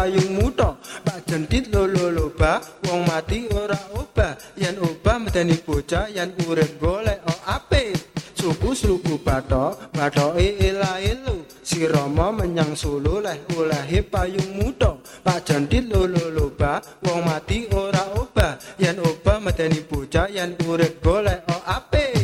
payung muto Pak Jendit lolo loba wong mati ora obah. Yen obah medeni bocah yen urip golek o ape suku suku batok batoke ela-elu si Rama menyang Solo leh olehe payung muto Pak Jendit lolo loba wong mati ora obah. Yen obah medeni bocah yen urip golek o ape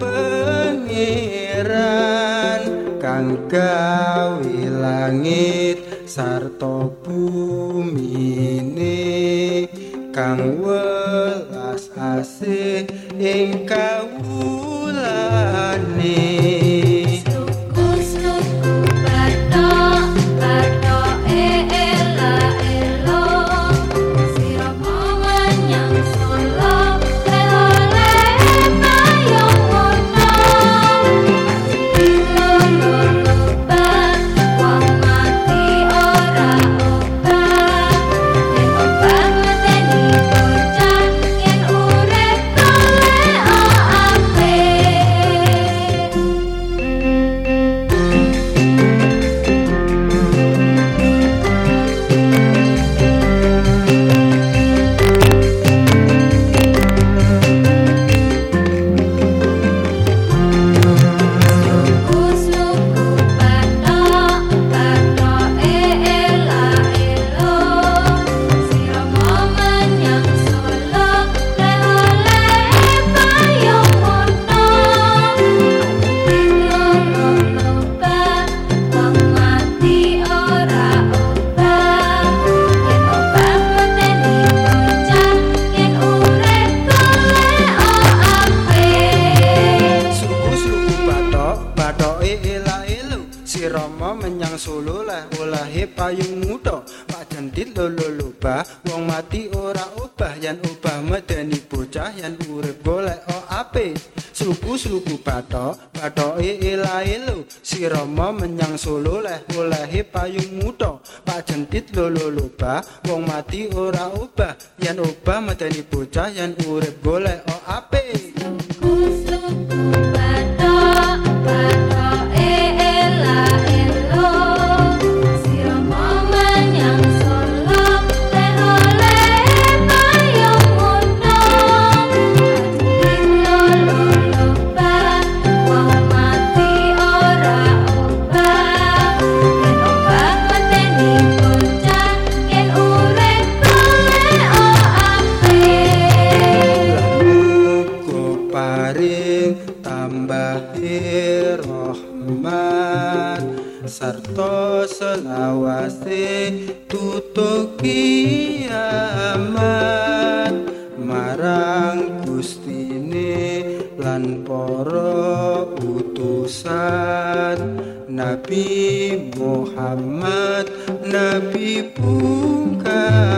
pengiran kang gawe langit sarta bumi kang welas asih ing kawulane menyang Solo lah olahe payung muda. Pak Jendit lolo loba wong mati ora obah. Yan obah medeni bocah yan urip golek o ape suku suku patok patoke elahe lo si Rama menyang Solo lah olahe payung muda. Pak Jendit lolo loba wong mati ora obah. Yan obah medeni bocah yan urip golek o ape sarta selawase tutuk kiamat marang gustine lan para utusan Nabi Muhammad Nabi pungkasan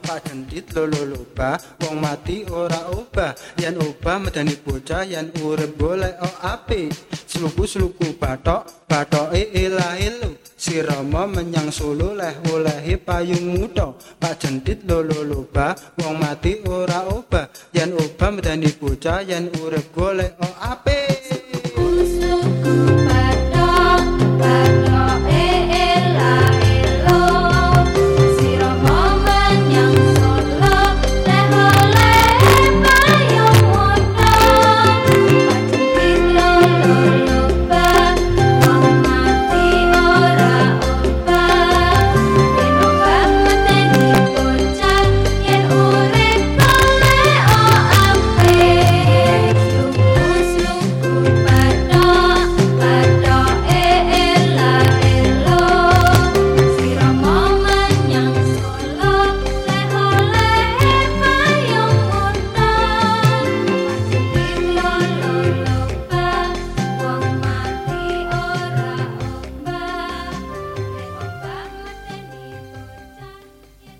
muto Pak Jendit lolo loba. Wong mati ora obah. Yen obah medani bocah yen urip golek o ape sluku sluku batok batoke elahe lo si Rama menyang Solo lah olehe payung muto Pak Jendit lolo loba. Wong mati ora obah. Yen obah medani bocah yen urip golek o ape